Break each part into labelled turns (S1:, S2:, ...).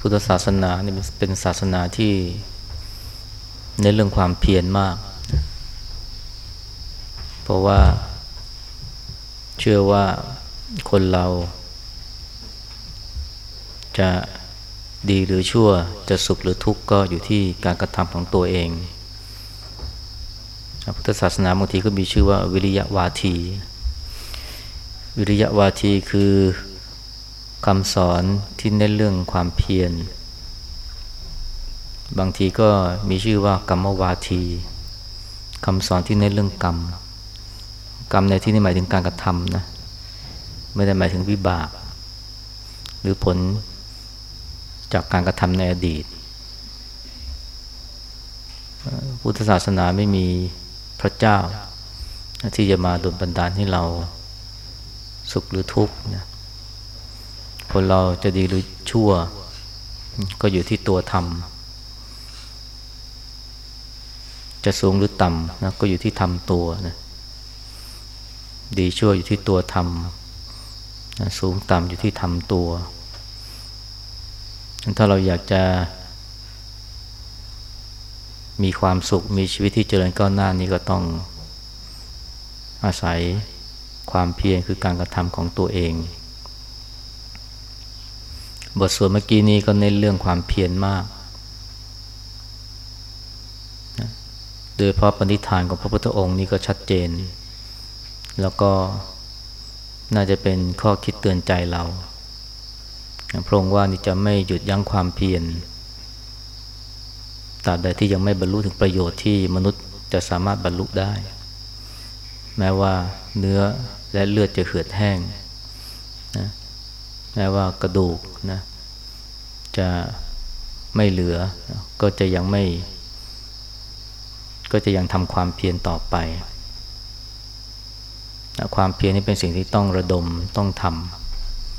S1: พุทธศาสนาเนี่ยเป็นศาสนาที่ในเรื่องความเพียรมาก เพราะว่าเชื่อว่าคนเรา จะดีหรือชั่วจะสุขหรือทุกข์ก็อยู่ที่การกระทำของตัวเองพุทธศาสนาบางทีก็มีชื่อว่าวิริยะวาที วิริยะวาทีคือ คำสอนที่เน้นเรื่องความเพียร บางทีก็มีชื่อว่ากรรมวาทีคำสอนที่เน้นเรื่องกรรม กรรมในที่นี้หมายถึงการกระทำนะ ไม่ได้หมายถึงวิบาก หรือผลจากการกระทำในอดีต พุทธศาสนาไม่มีพระเจ้า ที่จะมาดลบันดาลให้เราสุขหรือทุกข์นะ คนเราจะดีหรือชั่ว ก็อยู่ที่ตัวทำจะสูงหรือต่ำนะก็อยู่ที่ทำตัวนะดีชั่วอยู่ที่ตัวทำนะสูงต่ำอยู่ที่ทำตัว ถ้าเราอยากจะ มีความสุขมีชีวิตที่เจริญก้าวหน้านี้ก็ต้องอาศัยความเพียรคือการกระทำของตัวเอง บทสวดเมื่อกี้นี้ก็เน้นเรื่องความเพียรมากโดยเพราะปณิธานของพระพุทธองค์นี้ก็ชัดเจน แล้วก็น่าจะเป็นข้อคิดเตือนใจเรา พระองค์ว่านี่จะไม่หยุดยั้งความเพียรตราบใดที่ยังไม่บรรลุถึงประโยชน์ที่มนุษย์จะสามารถบรรลุได้ แม้ว่าเนื้อและเลือดจะเหือดแห้ง แม้ว่ากระดูกนะจะไม่เหลือ ก็จะยังไม่ ก็จะยังทำความเพียรต่อไปความเพียรนี่เป็นสิ่งที่ต้องระดมต้องท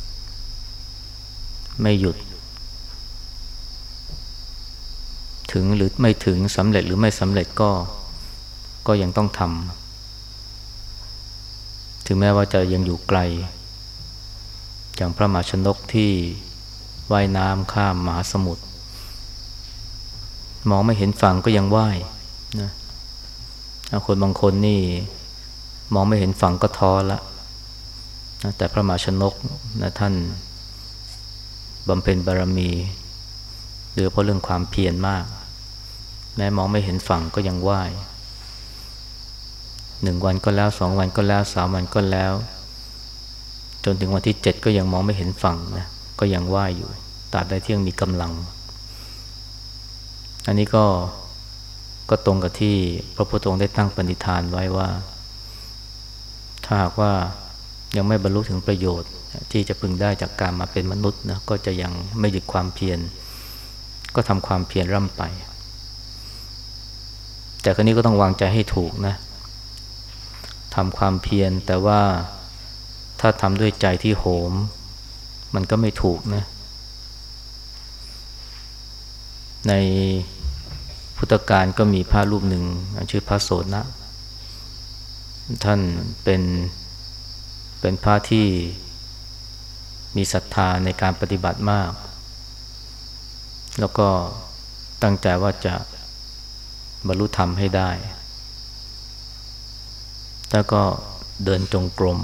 S1: ำไม่หยุด ถึงหรือไม่ถึงสำเร็จหรือไม่สำเร็จก็ก็ยังต้องทำถึงแม้ว่าจะยังอยู่ไกล อย่างพระมหาชนกที่ว่ายน้ำข้ามมหาสมุทรมองไม่เห็นฝั่งก็ยังว่ายนะคนบางคนนี่มองไม่เห็นฝั่งก็ท้อละนะแต่พระมหาชนกนะท่านบำเพ็ญบารมีโดยเพราะเรื่องความเพียรมาก แม้มองไม่เห็นฝั่งก็ยังว่ายหนึ่งวันก็แล้วสองวันก็แล้วสามวันก็แล้ว จนถึงวันที่เจ็ดก็ยังมองไม่เห็นฝั่งนะก็ยังว่ายอยู่ตราบใดที่ยังมีกำลัง อันนี้ก็ก็ตรงกับที่พระพุทธองค์ได้ตั้งปณิธานไว้ว่า ถ้าหากว่ายังไม่บรรลุถึงประโยชน์ ที่จะพึงได้จากการมาเป็นมนุษย์นะก็จะยังไม่หยุดความเพียรก็ทำความเพียรร่ำไป แต่ครั้นี้ก็ต้องวางใจให้ถูกนะทำความเพียรแต่ว่า ถ้าทำด้วยใจที่โหม มันก็ไม่ถูกนะ ในพุทธการก็มีพระรูปหนึ่ง ชื่อพระโสนะ ท่านเป็นเป็นพระที่มีศรัทธาในการปฏิบัติมาก แล้วก็ตั้งใจว่าจะบรรลุธรรมให้ได้ แล้วก็เดินจงกรม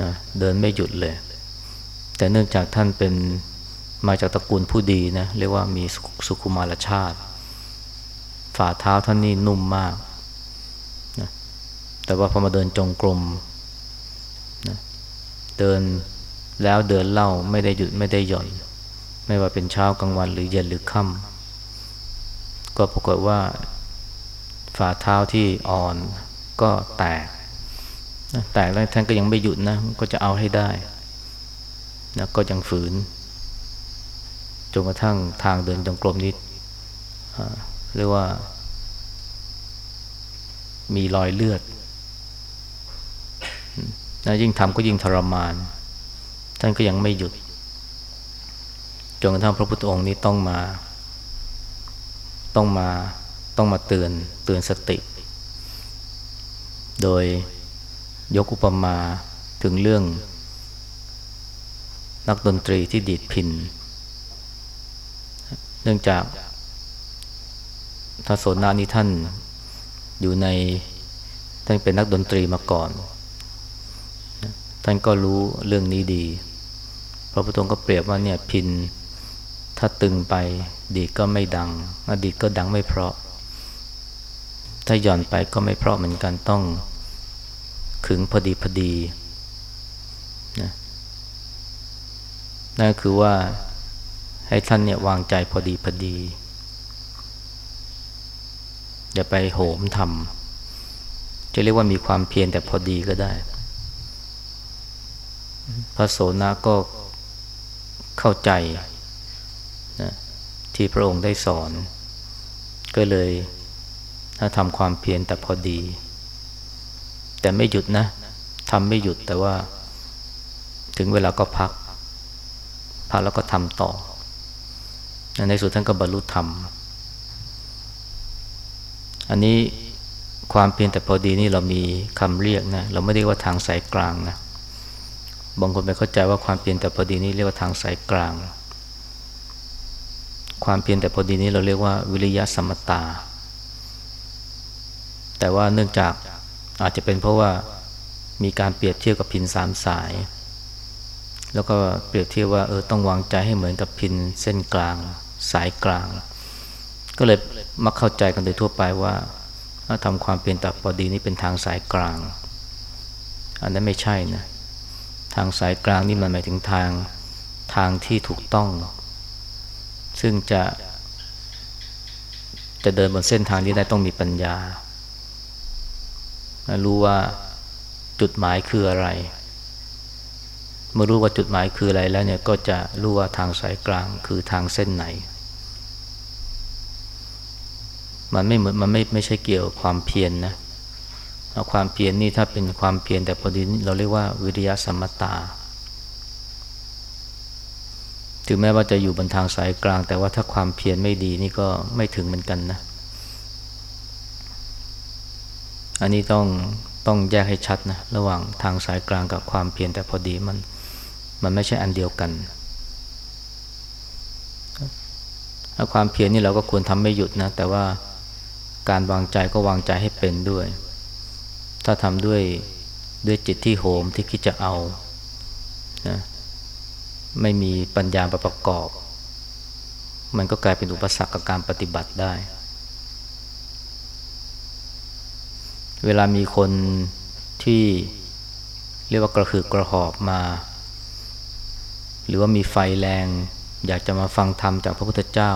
S1: นะเดินไม่หยุดเลย แต่เนื่องจากท่านเป็นมาจากตระกูลผู้ดีนะเรียกว่ามีสุขุมารชาติ ฝ่าเท้าท่านนี่นุ่มมากนะแต่ว่าพอมาเดินจงกรมนะเดินแล้วเดินเล่าไม่ได้หยุดไม่ได้หย่อน ไม่ว่าเป็นเช้ากลางวันหรือเย็นหรือค่ำก็ปรากฏว่าฝ่าเท้าที่อ่อนก็แตก แต่แล้วท่านก็ยังไม่หยุดนะก็จะเอาให้ได้นะก็ยังฝืนจนกระทั่งทางเดินจงกรมนี้เรียกว่า มีรอยเลือดนะยิ่งทำก็ยิ่งทรมาน ท่านก็ยังไม่หยุดจนกระทั่งพระพุทธองค์นี้ต้องมา ต้องมาต้องมาเตือนเตือนสติ โดย ยกอุปมาถึงเรื่อง นักดนตรีที่ดีดพิน เนื่องจากท้าสนานี้ท่านอยู่ในท่านเป็นนักดนตรีมาก่อน ท่านก็รู้เรื่องนี้ดี พระพุทธองค์ก็เปรียบว่าเนี่ยพิน ถ้าตึงไปดีก็ไม่ดังอดีตก็ดังไม่เพราะ ถ้าหย่อนไปก็ไม่เพราะเหมือนกันต้อง ขึงพอดีพอดีนะนั่นคือว่าให้ท่านเนี่ยวางใจพอดีพอดี อย่าไปโหมทำจะเรียกว่ามีความเพียรแต่พอดีก็ได้ พระโสนะก็เข้าใจนะที่พระองค์ได้สอน ก็เลยถ้าทำความเพียรแต่พอดี แต่ไม่หยุดนะทำไม่หยุดแต่ว่า ถึงเวลาก็พัก พักแล้วก็ทำต่อ ในสุดท่านก็บรรลุธรรม อันนี้ความเพียรแต่พอดีนี่เรามีคำเรียกนะ เราไม่ได้ว่าทางสายกลางนะบางคนไปเข้าใจว่าความเพียรแต่พอดีนี่เรียกว่าทางสายกลาง ความเพียรแต่พอดีนี้เราเรียกว่าวิริยะสมตา แต่ว่าเนื่องจาก อาจจะเป็นเพราะว่ามีการเปรียบเทียบกับพินสามสาย แล้วก็เปรียบเทียบว่าเออต้องวางใจให้เหมือนกับพินเส้นกลางสายกลาง ก็เลยมักเข้าใจกันโดยทั่วไปว่าถ้าทำความเปลี่ยนตับพอดีนี่เป็นทางสายกลาง อันนั้นไม่ใช่นะทางสายกลางนี่มันหมายถึงทางทางที่ถูกต้อง ซึ่งจะจะเดินบนเส้นทางนี้ได้ต้องมีปัญญา รู้ว่าจุดหมายคืออะไร เมื่อรู้ว่าจุดหมายคืออะไรแล้วเนี่ยก็จะรู้ว่าทางสายกลางคือทางเส้นไหน มันไม่เหมือนมันไม่ไม่ใช่เกี่ยวความเพียรนนะความเพียรนนี่ถ้าเป็นความเพียรแต่พอดีเราเรียกว่าวิริยะสัมมตาถึงแม้ว่าจะอยู่บนทางสายกลาง แต่ว่าถ้าความเพียรไม่ดีนี่ก็ไม่ถึงเหมือนกันนะ อันนี้ต้องต้องแยกให้ชัดนะระหว่างทางสายกลางกับความเพียรแต่พอดีมันมันไม่ใช่อันเดียวกันถ้าความเพียรนี่เราก็ควรทำไม่หยุดนะ แต่ว่าการวางใจก็วางใจให้เป็นด้วย ถ้าทำด้วยด้วยจิตที่โหมที่คิดจะเอานะไม่มีปัญญาประกอบ มันก็กลายเป็นอุปสรรคกับการปฏิบัติได้ เวลามีคนที่เรียกว่ากระหือกระหอบมา หรือว่ามีไฟแรง อยากจะมาฟังธรรมจากพระพุทธเจ้า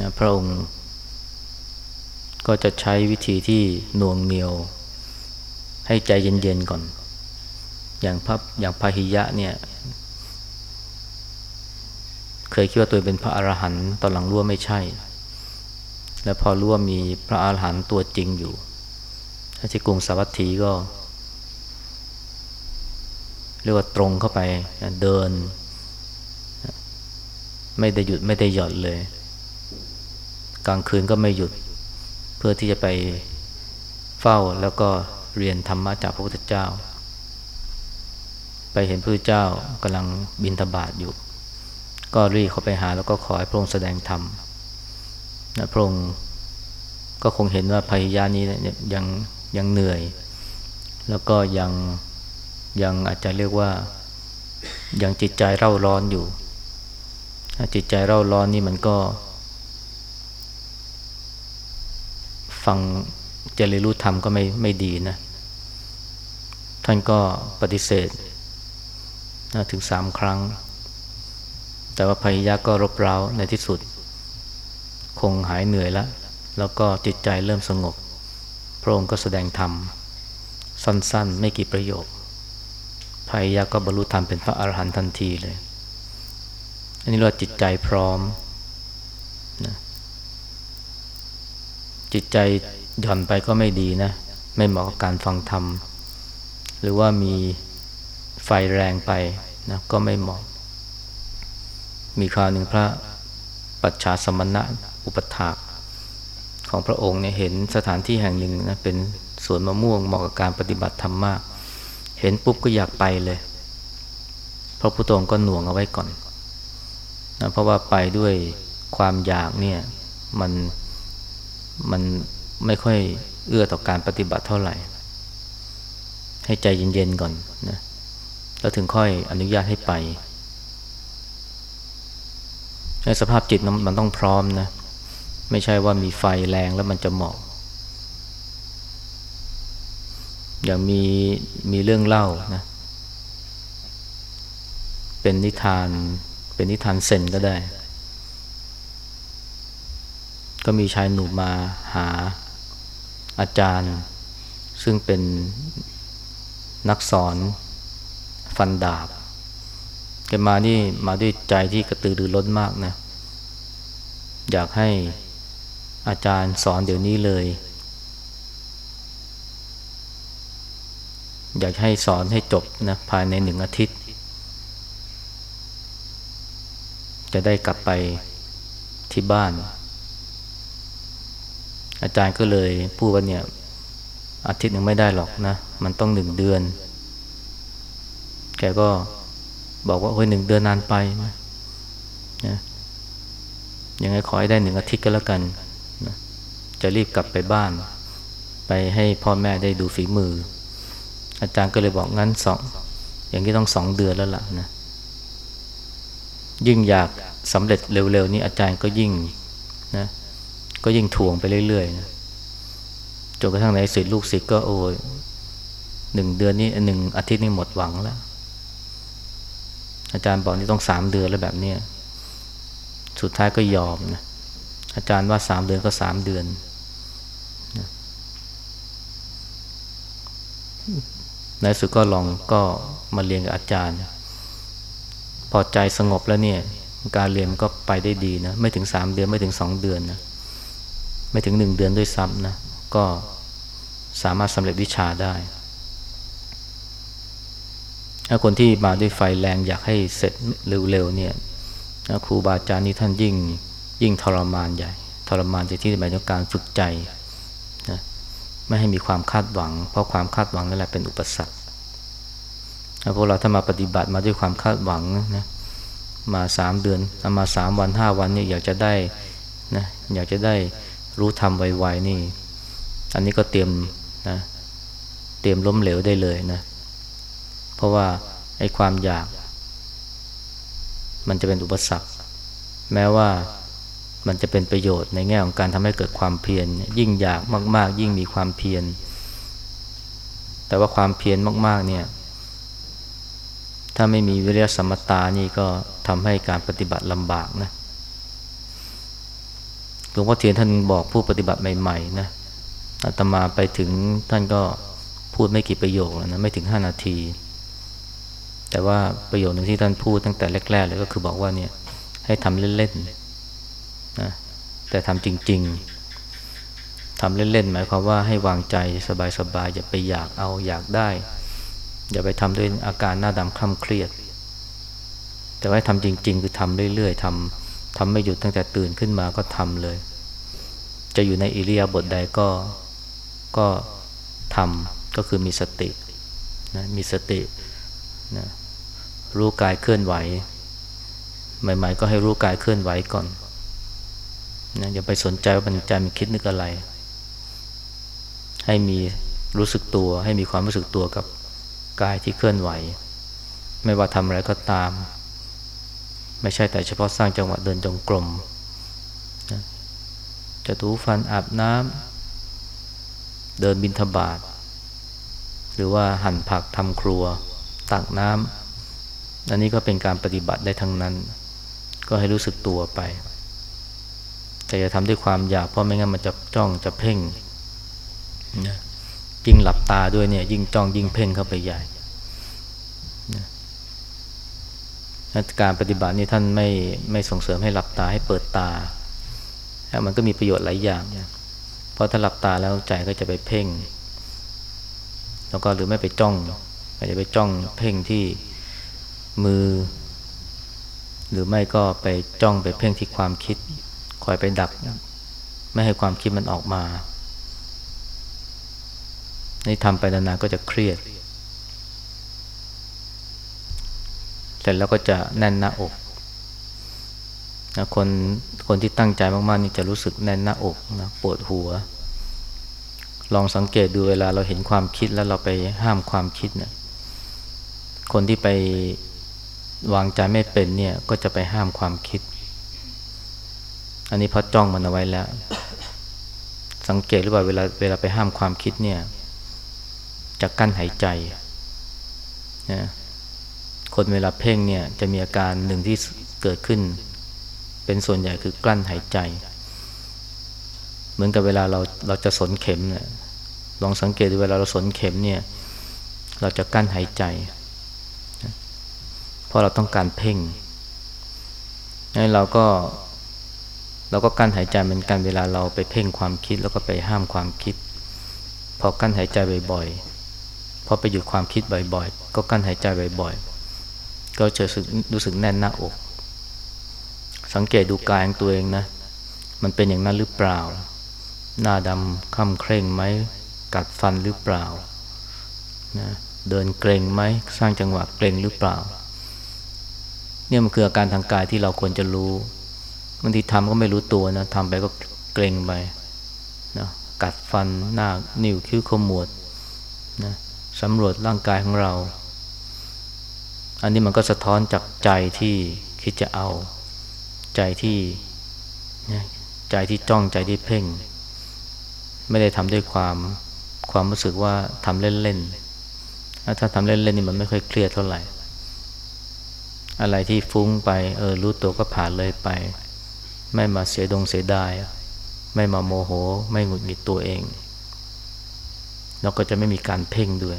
S1: นะพระองค์ ก็จะใช้วิธีที่น่วงเหนียว ให้ใจเย็นๆก่อน อย่างพระอย่างพาหิยะเนี่ย เคยคิดว่าตัวเป็นพระอรหันต์ตอนหลังรู้ว่าไม่ใช่ แล้วพอรู้ว่ามีพระอรหันต์ตัวจริงอยู่ ที่กรุงสาวัตถีก็เรียกว่าตรงเข้าไปเดิน ไม่ได้หยุดไม่ได้หย่อนเลย กลางคืนก็ไม่หยุดเพื่อที่จะไปเฝ้าแล้วก็เรียนธรรมะจากพระพุทธเจ้า ไปเห็นพระพุทธเจ้ากำลังบินทบาทอยู่ ก็รีบเข้าไปหาแล้วก็ขอให้พระองค์แสดงธรรมนะพระองค์ก็คงเห็นว่าพยานี้ยัง ยังเหนื่อย แล้วก็ยังยังอาจจะเรียกว่ายังจิตใจเร่าร้อนอยู่ จิตใจเร่าร้อนนี่มันก็ ฟังจะเรียนรู้ธรรมก็ไม่ไม่ดีนะ ท่านก็ปฏิเสธนะถึงสามครั้ง แต่ว่าพยายาก็รบเร้าในที่สุด คงหายเหนื่อยแล้ว แล้วก็จิตใจเริ่มสงบ ระองค์ก็แสดงธรรม สั้นๆ ไม่กี่ประโยคพายยะก็บรรลุธรรมเป็นพระอรหันต์ทันทีเลย อันนี้เราจิตใจพร้อมนะจิตใจหย่อนไปก็ไม่ดีนะ ไม่เหมาะกับการฟังธรรม หรือว่ามีไฟแรงไปนะก็ไม่เหมาะ มีคราวหนึ่งพระปัจฉาสมณะอุปถาก ของพระองค์เนี่ยเห็นสถานที่แห่งหนึ่งนะเป็นสวนมะม่วงเหมาะกับการปฏิบัติธรรมมาก เห็นปุ๊บก็อยากไปเลยพระพุทธองค์ก็หน่วงเอาไว้ก่อนนะเพราะว่าไปด้วยความอยากเนี่ยมันมันไม่ค่อยเอื้อต่อการปฏิบัติเท่าไหร่ ให้ใจเย็นๆก่อนนะแล้วถึงค่อยอนุญาตให้ไปในสภาพจิตมันต้องพร้อมนะ ไม่ใช่ว่ามีไฟแรงแล้วมันจะเหมาะ อย่างมีมีเรื่องเล่านะ เป็นนิทาน เป็นนิทานเซนก็ได้ ก็มีชายหนุ่มมาหาอาจารย์ ซึ่งเป็นนักสอนฟันดาบแกมานี่มาด้วยใจที่กระตือรือร้นมากนะ อยากให้ อาจารย์สอนเดี๋ยวนี้เลย อยากให้สอนให้จบนะภายในหนึ่งอาทิตย์ จะได้กลับไปที่บ้าน อาจารย์ก็เลยพูดว่าเนี่ย อาทิตย์หนึ่งไม่ได้หรอกนะ มันต้องหนึ่งเดือน แกก็บอกว่าโอ้ยหนึ่งเดือนนานไปนะยังไงขอให้ได้หนึ่งอาทิตย์ก็แล้วกัน จะรีบกลับไปบ้าน ไปให้พ่อแม่ได้ดูฝีมือ อาจารย์ก็เลยบอกงั้นสองอย่างนี้ต้องสองเดือนแล้วล่ะนะยิ่งอยากสำเร็จเร็วๆนี้อาจารย์ก็ยิ่งนะก็ยิ่งทวงไปเรื่อยๆนะจนกระทั่งในสิทธิลูกศิษย์ก็โอ้ยหนึ่งเดือนนี้หนึ่งอาทิตย์นี้หมดหวังแล้ว อาจารย์บอกนี่ต้องสามเดือนแล้วแบบเนี้ยสุดท้ายก็ยอมนะอาจารย์ว่าสามเดือนก็สามเดือนนะ ในสุดก็ลองก็มาเรียนกับอาจารย์ พอใจสงบแล้วเนี่ย การเรียนก็ไปได้ดีนะ ไม่ถึงสามเดือนไม่ถึงสองเดือนนะ ไม่ถึงหนึ่งเดือนด้วยซ้ำนะ ก็สามารถสำเร็จวิชาได้ ถ้าคนที่มาด้วยไฟแรงอยากให้เสร็จเร็วๆเนี่ยครูบาอาจารย์นี่ท่านยิ่งยิ่งทรมานใหญ่ ทรมานในที่หมายถึงการฝึกใจ ไม่ให้มีความคาดหวัง เพราะความคาดหวังนั่นแหละเป็นอุปสรรคพวกเราถ้ามาปฏิบัติมาด้วยความคาดหวังนะมาสามเดือนมาสามวันห้าวันนี่อยากจะได้นะอยากจะได้รู้ทำไวๆนี่ อันนี้ก็เตรียมนะเตรียมล้มเหลวได้เลยนะ เพราะว่าไอ้ความอยาก มันจะเป็นอุปสรรค แม้ว่า มันจะเป็นประโยชน์ในแง่ของการทำให้เกิดความเพียรยิ่งอยากมาก ๆ ยิ่งมีความเพียรแต่ว่าความเพียรมาก ๆ เนี่ย ถ้าไม่มีวิริยสมตานี่ก็ทำให้การปฏิบัติลำบากนะหลวงพ่อเทียนท่านบอกผู้ปฏิบัติใหม่ ๆ นะอาตมาไปถึงท่านก็พูดไม่กี่ประโยคแล้วนะไม่ถึงห้านาที แต่ว่าประโยชน์หนึ่งที่ท่านพูดตั้งแต่แรกๆเลยก็คือบอกว่าเนี่ยให้ทำเล่นๆ นะแต่ทำจริง ๆทำเล่นๆหมายความว่าให้วางใจสบายๆอย่าไปอยากเอาอยากได้ อย่าไปทำด้วยอาการหน้าดำคล่ำเครียด แต่ว่าทำจริง ๆ คือทำเรื่อยๆทำทำไม่หยุดตั้งแต่ตื่นขึ้นมาก็ทำเลย จะอยู่ในอิริยาบถใดก็ก็ทำก็คือมีสตินะมีสตินะรู้กายเคลื่อนไหว ใหม่ ๆ ก็ให้รู้กายเคลื่อนไหวก่อน นะอย่าไปสนใจว่ามันใจมันคิดนึกอะไร ให้มีรู้สึกตัว ให้มีความรู้สึกตัวกับกายที่เคลื่อนไหว ไม่ว่าทำอะไรก็ตาม ไม่ใช่แต่เฉพาะสร้างจังหวะเดินจงกรมนะจะถูฟันอาบน้ำเดินบินทบาท หรือว่าหั่นผักทำครัว ตักน้ำอันนี้ก็เป็นการปฏิบัติได้ทั้งนั้น ก็ให้รู้สึกตัวไป แต่อย่าทำด้วยความอยากเพราะไม่งั้นมันจะจ้องจะเพ่งนะยิ่งหลับตาด้วยเนี่ย ยิ่งจ้องยิ่งเพ่งเข้าไปใหญ่นะการปฏิบัตินี่ท่านไม่ไม่ส่งเสริมให้หลับตาให้เปิดตาแล้วมันก็มีประโยชน์หลายอย่างเพราะถ้าหลับตาแล้วใจก็จะไปเพ่ง แล้วก็หรือไม่ไปจ้องอาจจะไปจ้องเพ่งที่มือ หรือไม่ก็ไปจ้องไปเพ่งที่ความคิด อยไปดัก ไม่ให้ความคิดมันออกมานี่ทำไปนานๆก็จะเครียด เสร็จแล้วก็จะแน่นหน้าอกนะคนคนที่ตั้งใจมากๆนี่จะรู้สึกแน่นหน้าอกนะปวดหัว ลองสังเกตดูเวลาเราเห็นความคิดแล้วเราไปห้ามความคิดเนะี่ยคนที่ไปวางใจไม่เป็นเนี่ยก็จะไปห้ามความคิด อันนี้พอจ้องมันเอาไว้แล้ว สังเกตหรือเปล่าเวลาเวลาไปห้ามความคิดเนี่ยจะกั้นหายใจนะคนเวลาเพ่งเนี่ยจะมีอาการหนึ่งที่เกิดขึ้น เป็นส่วนใหญ่คือกลั้นหายใจ เหมือนกับเวลาเราเราจะสนเข็มเนี่ยลองสังเกตดูเวลาเราสนเข็มเนี่ย เราจะกั้นหายใจเพราะเราต้องการเพ่งงั้นเราก็ เราก็กั้นหายใจเหมือนกันเวลาเราไปเพ่งความคิดแล้วก็ไปห้ามความคิด พอกั้นหายใจบ่อยๆพอไปหยุดความคิดบ่อยๆ ก็กั้นหายใจบ่อยๆ ก็จะรู้สึกแน่นหน้าอก สังเกตดูกายของตัวเองนะ มันเป็นอย่างนั้นหรือเปล่า หน้าดำค่ำเคร่งไหมกัดฟันหรือเปล่านะเดินเกรงไหมสร้างจังหวะเกรงหรือเปล่า เนี่ยมันคืออาการทางกายที่เราควรจะรู้ บางทีทำก็ไม่รู้ตัวนะทำไปก็เกรงไปนะกัดฟันหน้านิ้วคิ้วขมวดนะสำรวจร่างกายของเรา อันนี้มันก็สะท้อนจากใจที่คิดจะเอา ใจที่ใจที่จ้องใจที่เพ่ง ไม่ได้ทำด้วยความความรู้สึกว่าทำเล่นๆถ้าทำเล่นๆนี่มันไม่ค่อยเครียดเท่าไหร่ อะไรที่ฟุ้งไปเออรู้ตัวก็ผ่านเลยไป ไม่มาเสียดงเสียดาย ไม่มาโมโห ไม่หงุดหงิดตัวเอง แล้วก็จะไม่มีการเพ่งด้วย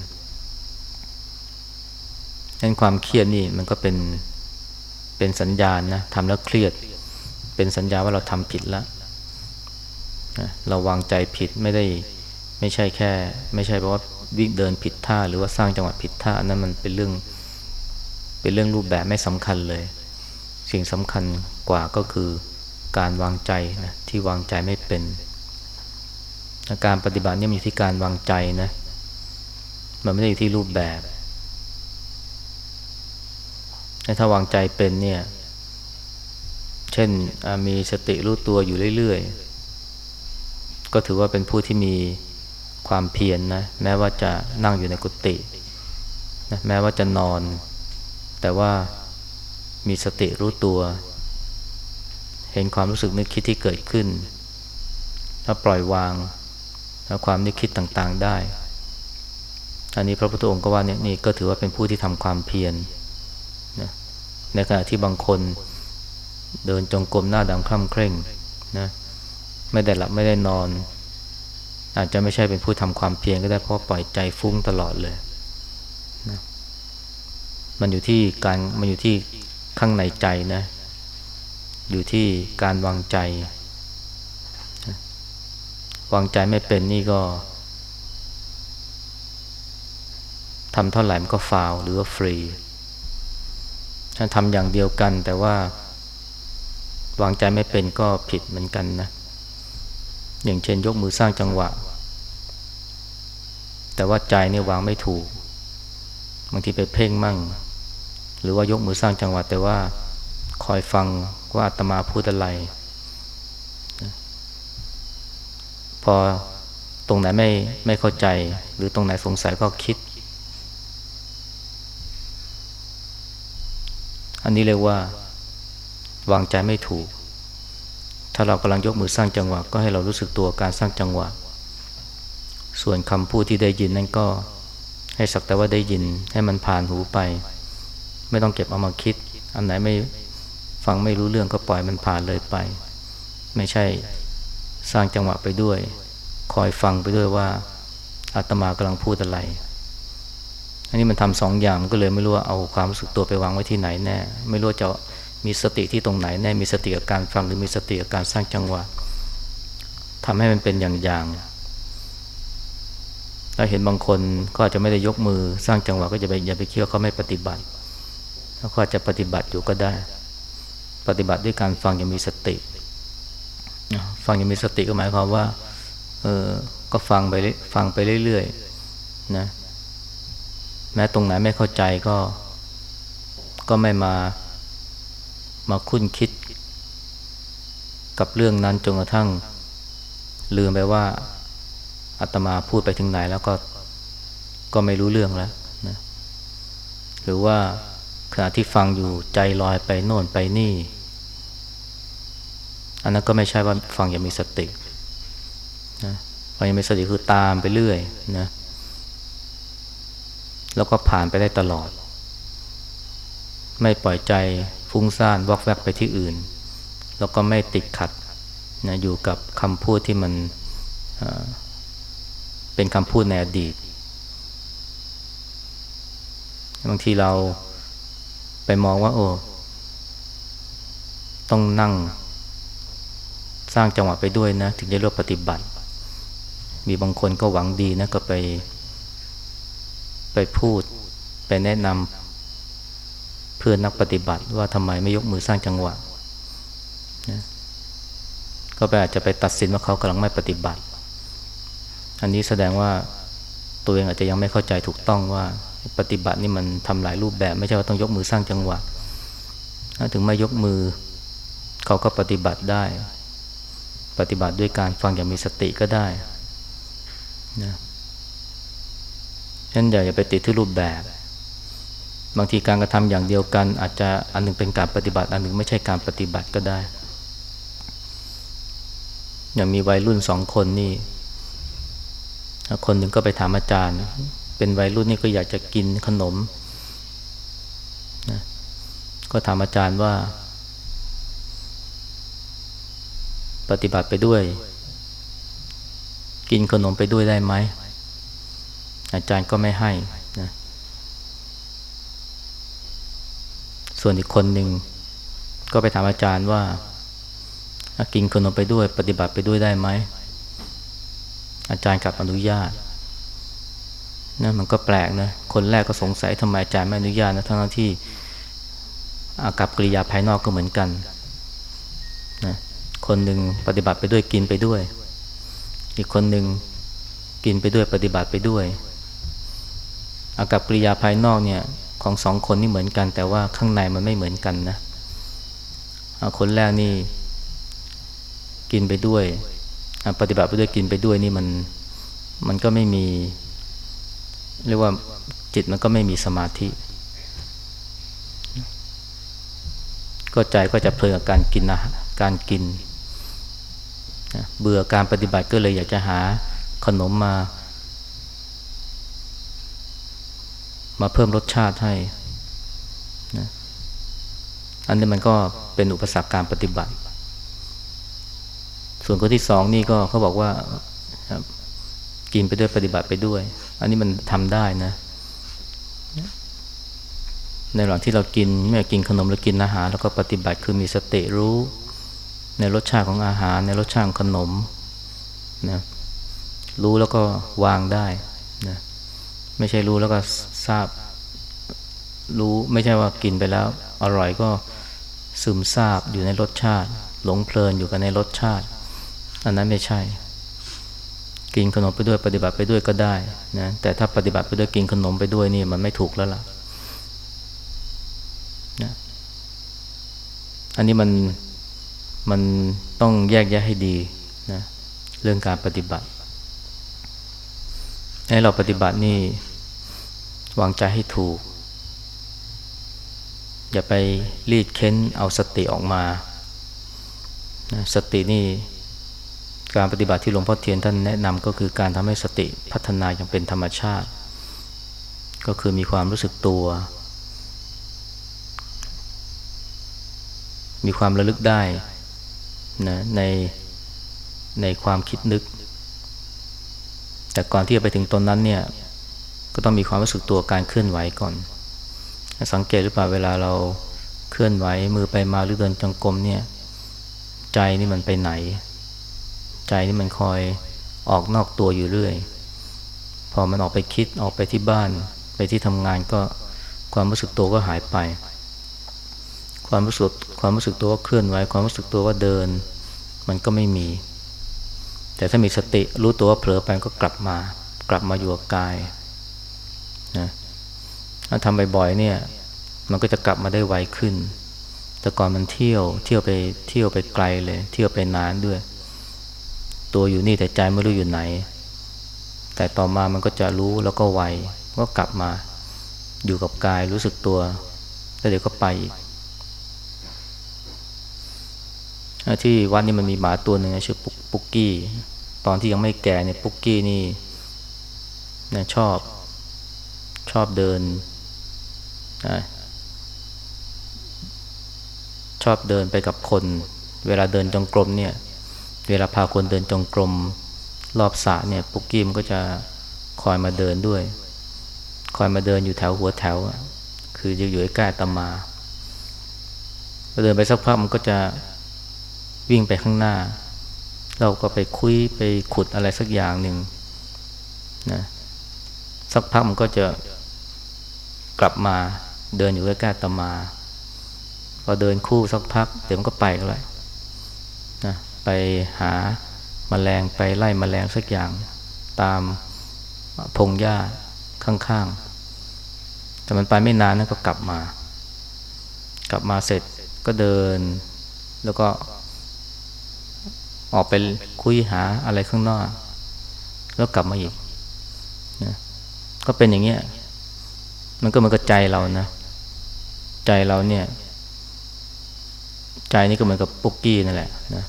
S1: นั้นความเครียดนี่มันก็เป็นเป็นสัญญาณนะทำแล้วเครียด เป็นสัญญาว่าเราทำผิดแล้วเราวางใจผิดไม่ได้ไม่ใช่แค่ ไม่ใช่เพราะว่าวิ่งเดินผิดท่าหรือว่าสร้างจังหวะผิดท่าอันนั้นมันเป็นเรื่อง เป็นเรื่องรูปแบบไม่สำคัญเลย สิ่งสำคัญกว่าก็คือ การวางใจนะที่วางใจไม่เป็น การปฏิบัติเนี่ยมีที่การวางใจนะมันไม่ได้อยู่ที่รูปแบบถ้าวางใจเป็นเนี่ย เช่นมีสติรู้ตัวอยู่เรื่อยๆ ก็ถือว่าเป็นผู้ที่มีความเพียรนนะแม้ว่าจะนั่งอยู่ในกุฏินะแม้ว่าจะนอน แต่ว่ามีสติรู้ตัว เห็นความรู้สึกนึกคิดที่เกิดขึ้น แล้วปล่อยวางแล้วความนึกคิดต่างๆได้ อันนี้พระพุทธองค์ก็ว่านี่นี่ก็ถือว่าเป็นผู้ที่ทำความเพียรนะในขณะที่บางคนเดินจงกรมหน้าดำคล่ำเคร่งนะไม่ได้หลับไม่ได้นอน อาจจะไม่ใช่เป็นผู้ทำความเพียรก็ได้เพราะปล่อยใจฟุ้งตลอดเลยนะมันอยู่ที่การมันอยู่ที่ข้างในใจนะ อยู่ที่การวางใจ วางใจไม่เป็นนี่ก็ทำเท่าไหร่มันก็ฟาวหรือว่าฟรี ถ้าทำอย่างเดียวกันแต่ว่าวางใจไม่เป็นก็ผิดเหมือนกันนะ อย่างเช่นยกมือสร้างจังหวะ แต่ว่าใจเนี่ยวางไม่ถูก บางทีไปเพ่งมั่ง หรือว่ายกมือสร้างจังหวะแต่ว่าคอยฟัง ว่าอาตมาพูดอะไร พอตรงไหนไม่ไม่เข้าใจ หรือตรงไหนสงสัยก็คิด อันนี้เรียกว่าวางใจไม่ถูก ถ้าเรากำลังยกมือสร้างจังหวะ ก็ให้เรารู้สึกตัวการสร้างจังหวะ ส่วนคำพูดที่ได้ยินนั่นก็ให้สักแต่ว่าได้ยินให้มันผ่านหูไป ไม่ต้องเก็บเอามาคิด อันไหนไม่ ฟังไม่รู้เรื่องก็ปล่อยมันผ่านเลยไป ไม่ใช่สร้างจังหวะไปด้วย คอยฟังไปด้วยว่าอาตมากำลังพูดอะไร อันนี้มันทำสองอย่างก็เลยไม่รู้ว่าเอาความรู้สึกตัวไปวางไว้ที่ไหนแน่ ไม่รู้จะมีสติที่ตรงไหนแน่ มีสติกับการฟังหรือมีสติกับการสร้างจังหวะทำให้มันเป็นอย่างๆแล้วเห็นบางคนก็อาจจะไม่ได้ยกมือสร้างจังหวะก็จะไปอย่าไปเคี่ยวเขาไม่ปฏิบัติแล้วก็จะปฏิบัติอยู่ก็ได้ ปฏิบัติด้วยการฟังอย่างมีสติ ฟังอย่างมีสติก็หมายความว่าเออก็ฟังไปฟังไปเรื่อยๆนะแม้ตรงไหนไม่เข้าใจก็ก็ไม่มามาคุ้นคิด กับเรื่องนั้นจนกระทั่ง ลืมไปว่าอาตมาพูดไปถึงไหนแล้วก็ก็ไม่รู้เรื่องแล้วนะหรือว่า ขณะที่ฟังอยู่ใจลอยไปโน่นไปนี่ อันนั้นก็ไม่ใช่ว่าฟังอย่างมีสตินะฟังอย่างมีสติคือตามไปเรื่อยนะแล้วก็ผ่านไปได้ตลอด ไม่ปล่อยใจฟุ้งซ่านวอกแวกไปที่อื่น แล้วก็ไม่ติดขัดนะอยู่กับคำพูดที่มันเป็นคำพูดในอดีตบางทีเรา ไปมองว่า โอ้ต้องนั่ง สร้างจังหวะไปด้วยนะ ถึงจะเรียกปฏิบัติ มีบางคนก็หวังดีนะ ก็ไป ไปพูด ไปแนะนำเพื่อนนักปฏิบัติ ว่าทำไมไม่ยกมือสร้างจังหวะนะก็ไปอาจจะไปตัดสินว่าเขากำลังไม่ปฏิบัติ อันนี้แสดงว่าตัวเองอาจจะยังไม่เข้าใจถูกต้องว่า ปฏิบัตินี่มันทำหลายรูปแบบ ไม่ใช่ว่าต้องยกมือสร้างจังหวะถึงไม่ยกมือเขาก็ปฏิบัติได้ ปฏิบัติด้วยการฟังอย่างมีสติก็ได้นะฉะนั้นอย่าไปติดที่รูปแบบ บางทีการกระทำอย่างเดียวกัน อาจจะอันหนึ่งเป็นการปฏิบัติ อันหนึ่งไม่ใช่การปฏิบัติก็ได้ อย่างมีวัยรุ่นสองคนนี่คนหนึ่งก็ไปถามอาจารย์ เป็นวัยรุ่นนี่ก็อยากจะกินขนมนะก็ถามอาจารย์ว่า ปฏิบัติไปด้วย กินขนมไปด้วยได้ไหม อาจารย์ก็ไม่ให้นะส่วนอีกคนหนึ่งก็ไปถามอาจารย์ว่ากินขนมไปด้วย ปฏิบัติไปด้วยได้ไหม อาจารย์กลับอนุญาต นะมันก็แปลกนะ คนแรกก็สงสัยทำไมอาจารย์ไม่อนุญาตนะทั้งที่อากับกริยาภายนอกก็เหมือนกันนะคนหนึ่งปฏิบัติไปด้วยกินไปด้วย อีกคนหนึ่งกินไปด้วยปฏิบัติไปด้วย อากับกริยาภายนอกเนี่ยของสองคนนี่เหมือนกัน แต่ว่าข้างในมันไม่เหมือนกันนะคนแรกนี่กินไปด้วย ปฏิบัติไปด้วยกินไปด้วยนี่มันมันก็ไม่มี เรียกว่าจิตมันก็ไม่มีสมาธิ ก็ใจก็จะเพลินกับการกินนะการกินเบื่อการปฏิบัติก็เลยอยากจะหาขนมมา มาเพิ่มรสชาติให้นะอันนี้มันก็เป็นอุปสรรคการปฏิบัติ ส่วนคนที่สองนี่ก็เขาบอกว่า กินไปด้วยปฏิบัติไปด้วย อันนี้มันทำได้นะ ในระหว่างที่เรากินไม่กินขนมหรือกินอาหาร แล้วก็ปฏิบัติคือมีสติรู้ ในรสชาติของอาหาร ในรสชาติขนมนะรู้แล้วก็วางได้นะไม่ใช่รู้แล้วก็ทราบ รู้ไม่ใช่ว่ากินไปแล้ว อร่อยก็ซึมซาบอยู่ในรสชาติ หลงเพลินอยู่กับในรสชาติ อันนั้นไม่ใช่ กินขนมไปด้วยปฏิบัติไปด้วยก็ได้นะแต่ถ้าปฏิบัติไปด้วยกินขนมไปด้วยนี่มันไม่ถูกแล้วล่ะนะอันนี้มันมันต้องแยกแยะให้ดีนะเรื่องการปฏิบัติ ให้เราปฏิบัตินี่วางใจให้ถูก อย่าไปรีดเค้นเอาสติออกมานะสตินี่ การปฏิบัติที่หลวงพ่อเทียนท่านแนะนำก็คือการทำให้สติพัฒนาอย่างเป็นธรรมชาติ ก็คือมีความรู้สึกตัว มีความระลึกได้นะในในความคิดนึก แต่ก่อนที่จะไปถึงตนนั้นเนี่ยก็ต้องมีความรู้สึกตัวการเคลื่อนไหวก่อน สังเกตหรือเปล่าเวลาเราเคลื่อนไหวมือไปมาหรือเดินจงกรมเนี่ย ใจนี่มันไปไหน ใจนี่มันคอยออกนอกตัวอยู่เรื่อย พอมันออกไปคิดออกไปที่บ้าน ไปที่ทำงานก็ความรู้สึกตัวก็หายไป ความรู้สึกความรู้สึกตัวก็เคลื่อนไหวความรู้สึกตัวก็เดิน มันก็ไม่มี แต่ถ้ามีสติรู้ตัวว่าเผลอไปก็กลับมา กลับมาอยู่กับกายนะถ้าทำบ่อยๆเนี่ย มันก็จะกลับมาได้ไวขึ้น แต่ก่อนมันเที่ยว เที่ยวไปเที่ยวไปไกลเลย เที่ยวไปนานด้วย ตัวอยู่นี่แต่ใจไม่รู้อยู่ไหน แต่ต่อมามันก็จะรู้แล้วก็ไวก็กลับมาอยู่กับกายรู้สึกตัวแล้วเดี๋ยวก็ไปอีกที่วัดนี่มันมีหมาตัวหนึ่งชื่อปุกกี้ ตอนที่ยังไม่แก่เนี่ยปุกกี้นี่นะชอบชอบเดินนะชอบเดินไปกับคน เวลาเดินจงกรมเนี่ย เวลาพาคนเดินจงกรมรอบสระเนี่ยปุกกี้มันก็จะคอยมาเดินด้วย คอยมาเดินอยู่แถวหัวแถว คือจะอยู่ใกล้ตมาพอเดินไปสักพักมันก็จะวิ่งไปข้างหน้า เราก็ไปคุยไปขุดอะไรสักอย่างหนึ่งนะสักพักมันก็จะกลับมาเดินอยู่ใกล้ๆตมา พอเดินคู่สักพักเดี๋ยวมันก็ไปก็เลย ไปหามาแมลงไปไล่มแมลงสักอย่าง ตามพงหญ้าข้างๆ แต่มันไปไม่นานนะก็กลับมา กลับมาเสร็จก็เดิน แล้วก็ ออกไปคุยหาอะไรข้างนอก แล้วกลับมาอีกนะก็เป็นอย่างเงี้ยมันก็เหมือนกับใจเรานะ ใจเราเนี่ย ใจนี่ก็เหมือนกับปุกกี้นั่นแหละนะ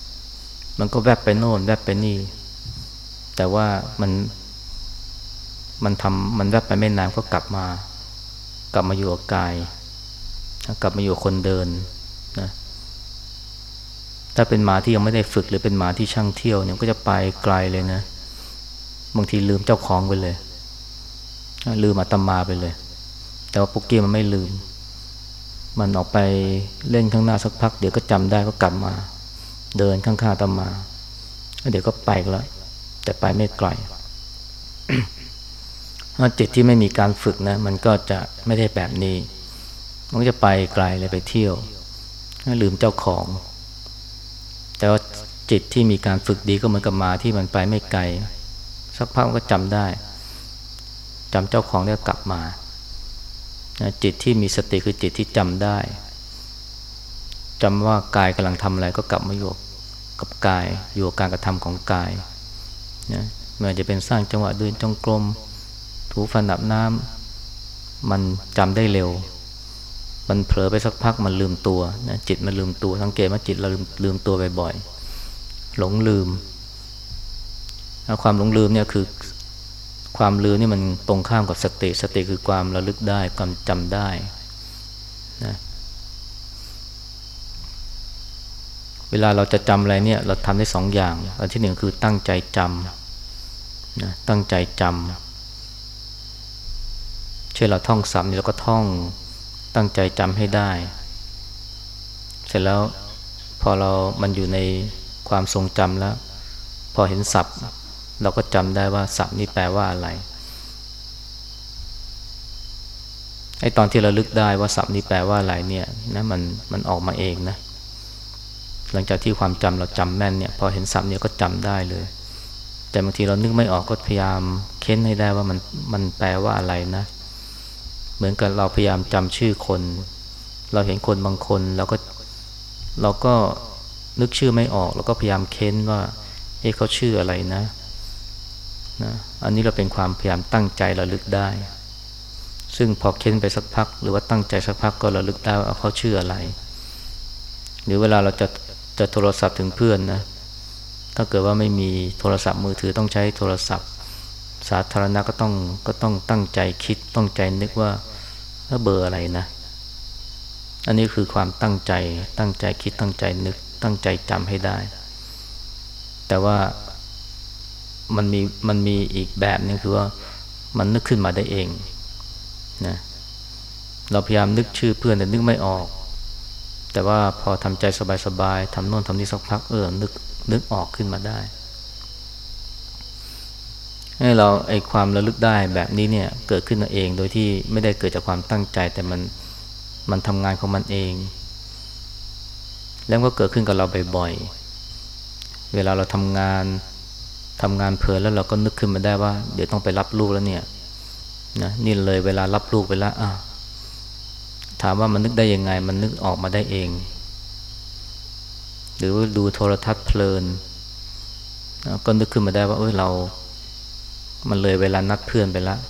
S1: มันก็แวบไปโน่น แวบไปนี่ แต่ว่ามันมันทำมันแวบไปไม่นานก็กลับมา กลับมาอยู่กับกาย กลับมาอยู่คนเดินนะถ้าเป็นหมาที่ยังไม่ได้ฝึกหรือเป็นหมาที่ช่างเที่ยวเนี่ยก็จะไปไกลเลยนะ บางทีลืมเจ้าของไปเลย ลืมอาตมาไปเลย แต่ว่าปุกกี้มันไม่ลืม มันออกไปเล่นข้างหน้าสักพัก เดี๋ยวก็จำได้ก็กลับมา เดินข้างๆอามา เดี๋ยวก็ไปแล้ว แต่ไปไม่ไกลจิตที่ไม่มีการฝึกนะ มันก็จะไม่ได้แบบนี้ มันจะไปไกลเลยไปเที่ยว ลืมเจ้าของ แต่ว่าจิตที่มีการฝึกดีก็เหมือนกับมาที่มันไปไม่ไกล สักพักมันก็จำได้จำเจ้าของได้กลับมา จิตที่มีสติคือจิตที่จำได้ จำว่ากายกำลังทำอะไรก็กลับมาอยู่กับกาย อยู่กับการกระทำของกายนะไม่ว่าจะเป็นสร้างจังหวะเดินจงกรมถูฟันดับน้ำมันจำได้เร็ว มันเผลอไปสักพักมันลืมตัวนะจิตมันลืมตัวสังเกตว่าจิตเราลืมลืมตัวบ่อยๆหลงลืม ความหลงลืมเนี่ยคือความลืมนี่มันตรงข้ามกับสติ สติคือความระลึกได้ความจำได้นะ เวลาเราจะจำอะไรเนี่ยเราทำได้สองอย่าง อันที่หนึ่งคือตั้งใจจำนะตั้งใจจำเช่นเราท่องซ้ำนี่เราก็ท่องตั้งใจจำให้ได้ เสร็จแล้วพอเรามันอยู่ในความทรงจำแล้ว พอเห็นศัพท์ เราก็จำได้ว่าศัพท์นี้แปลว่าอะไรไอ้ตอนที่เราลึกได้ว่าศัพท์นี้แปลว่าอะไรเนี่ยนะมันมันออกมาเองนะ หลังจากที่ความจำเราจำแม่นเนี่ยพอเห็นศัพท์เนี่ยก็จำได้เลย แต่บางทีเรานึกไม่ออกก็พยายามเค้นให้ได้ว่ามันมันแปลว่าอะไรนะ เหมือนกับเราพยายามจำชื่อคน เราเห็นคนบางคนเราก็เราก็นึกชื่อไม่ออกเราก็พยายามเค้นว่าเอ๊ะเขาชื่ออะไรนะนะอันนี้เราเป็นความพยายามตั้งใจระลึกได้ ซึ่งพอเค้นไปสักพัก หรือว่าตั้งใจสักพักก็ระลึกได้ว่าเขาชื่ออะไร หรือเวลาเราจะ จะโทรศัพท์ถึงเพื่อนนะ ถ้าเกิดว่าไม่มีโทรศัพท์มือถือต้องใช้โทรศัพท์ สาธารณะก็ต้องก็ต้องตั้งใจคิดต้องใจนึกว่าเบอร์อะไรนะ อันนี้คือความตั้งใจตั้งใจคิดตั้งใจนึก ตั้งใจจำให้ได้ แต่ว่ามันมีมันมีอีกแบบนึงคือว่ามันนึกขึ้นมาได้เองนะเราพยายามนึกชื่อเพื่อนแต่นึกไม่ออก แต่ว่าพอทำใจสบายๆทำโน่นทำนี่สักพักเออนึกนึกออกขึ้นมาได้ ให้เราไอความระลึกได้แบบนี้เนี่ยเกิดขึ้นเองโดยที่ไม่ได้เกิดจากความตั้งใจ แต่มันมันทำงานของมันเอง แล้วก็เกิดขึ้นกับเราบ่อยๆเวลาเราทำงานทำงานเพลินแล้วเราก็นึกขึ้นมาได้ว่า เดี๋ยวต้องไปรับลูกแล้วเนี่ยนะนี่เลยเวลารับลูกไปแล้วอะ ถามว่ามันนึกได้ยังไง มันนึกออกมาได้เอง หรือว่าดูโทรทัศน์เพลิน ก็นึกขึ้นมาได้ว่าเออเรา มันเลยเวลานัดเพื่อนไปแล้ว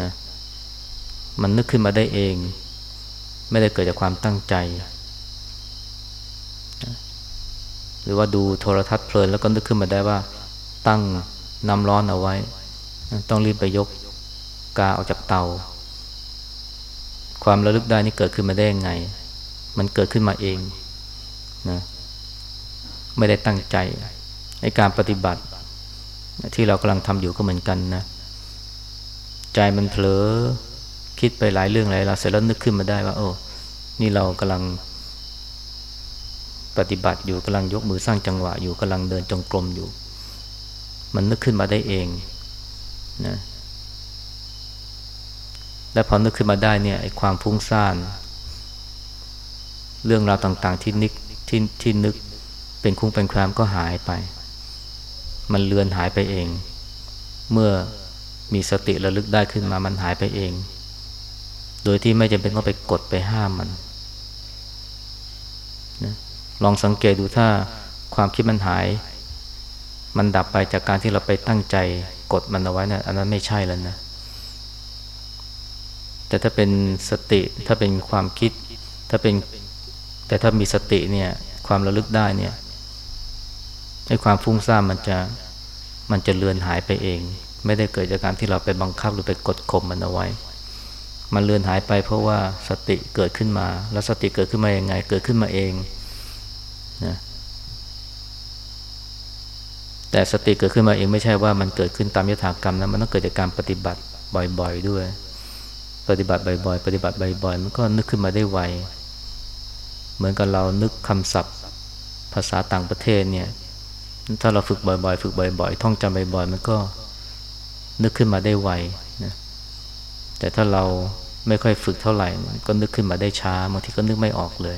S1: นะมันนึกขึ้นมาได้เอง ไม่ได้เกิดจากความตั้งใจ หรือว่าดูโทรทัศน์เพลินแล้วก็นึกขึ้นมาได้ว่า ตั้งน้ำร้อนเอาไว้ ต้องรีบไปยกกาออกจากเตา ความระลึกได้นี่เกิดขึ้นมาได้ยังไง มันเกิดขึ้นมาเองนะไม่ได้ตั้งใจในการปฏิบัติ ที่เรากำลังทำอยู่ก็เหมือนกันนะ ใจมันเผลอคิดไปหลายเรื่องหลายราวเสร็จแล้วนึกขึ้นมาได้ว่า โอ้นี่เรากำลังปฏิบัติอยู่กำลังยกมือสร้างจังหวะอยู่กำลังเดินจงกรมอยู่ มันนึกขึ้นมาได้เองนะ และพอนึกขึ้นมาได้เนี่ยไอ้ความฟุ้งซ่าน เรื่องราวต่างๆที่นึกที่ที่นึกเป็นคุ้งเป็นครามก็หายไป มันเลือนหายไปเอง เมื่อมีสติระลึกได้ขึ้นมามันหายไปเอง โดยที่ไม่จำเป็นต้องไปกดไปห้ามมันนะลองสังเกตดูถ้าความคิดมันหาย มันดับไปจากการที่เราไปตั้งใจกดมันเอาไว้นะ่ะอันนั้นไม่ใช่แล้วนะ แต่ถ้าเป็นสติถ้าเป็นความคิด ถ้าเป็นแต่ถ้ามีสติเนี่ยความระลึกได้เนี่ยไอ้ความฟุ้งซ่านมันจะมันจะเลือนหายไปเอง ไม่ได้เกิดจากการที่เราไปบังคับหรือไปกดข่มมันเอาไว้ มันเลือนหายไปเพราะว่าสติเกิดขึ้นมา แล้วสติเกิดขึ้นมาอย่างไง เกิดขึ้นมาเองนะแต่สติเกิดขึ้นมาเองไม่ใช่ว่ามันเกิดขึ้นตามยถากรรมนะมันต้องเกิดจากการปฏิบัติบ่อย ๆ ด้วย ปฏิบัติบ่อยๆ ปฏิบัติบ่อยๆ มันก็นึกขึ้นมาได้ไว เหมือนกับเรานึกคำศัพท์ ภาษาต่างประเทศเนี่ย ถ้าเราฝึกบ่อยๆ ฝึกบ่อยๆ ท่องจำบ่อยๆ มันก็นึกขึ้นมาได้ไวนะ แต่ถ้าเราไม่ค่อยฝึกเท่าไหร่ ก็นึกขึ้นมาได้ช้า บางทีก็นึกไม่ออกเลย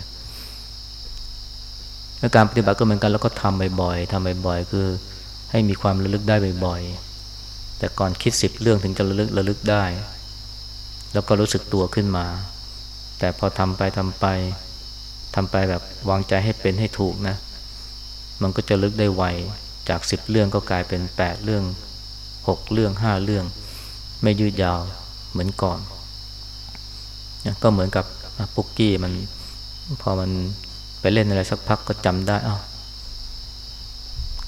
S1: การปฏิบัติก็เหมือนกันแล้วก็ทำบ่อยๆทำบ่อยๆ คือให้มีความระลึกได้บ่อยๆ แต่ก่อนคิดสิบเรื่องถึงจะระลึกระลึกได้ แล้วก็รู้สึกตัวขึ้นมา แต่พอทำไปทำไปทำไปแบบวางใจให้เป็นให้ถูกนะ มันก็จะลึกได้ไว จากสิบเรื่องก็กลายเป็นแปดเรื่องหกเรื่องห้าเรื่อง ไม่ยืดยาวเหมือนก่อน ก็เหมือนกับปุกกี้มันพอมันไปเล่นอะไรสักพักก็จำได้อ้า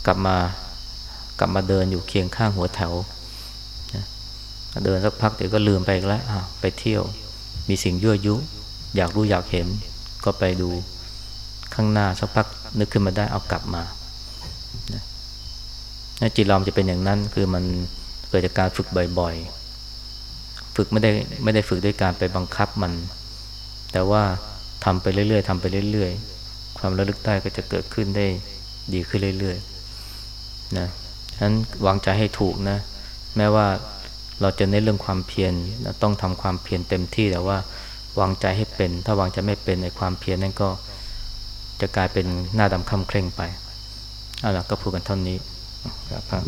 S1: กลับมากลับมาเดินอยู่เคียงข้างหัวแถว เดินสักพักเดี๋ยวก็ลืมไปอีกแล้วไปเที่ยว มีสิ่งยั่วยุ อยากรู้อยากเห็น ก็ไปดูข้างหน้าสักพักนึกขึ้นมาได้เอากลับมาจิตเราจะเป็นอย่างนั้นคือมันเกิดจากการฝึกบ่อยๆ ฝึกไม่ได้ไม่ได้ฝึกด้วยการไปบังคับมัน แต่ว่าทำไปเรื่อยๆทำไปเรื่อยๆ ความระลึกได้ก็จะเกิดขึ้นได้ดีขึ้นเรื่อยๆนะฉะนั้นวางใจให้ถูกนะ แม้ว่า เราจะในเรื่องความเพียรต้องทำความเพียรเต็มที่แต่ว่าวางใจให้เป็น ถ้าวางใจไม่เป็นในความเพียรนั่นก็จะกลายเป็นหน้าดำคำเคร่งไปเอาล่ะก็พูดกันเท่านี้ครับ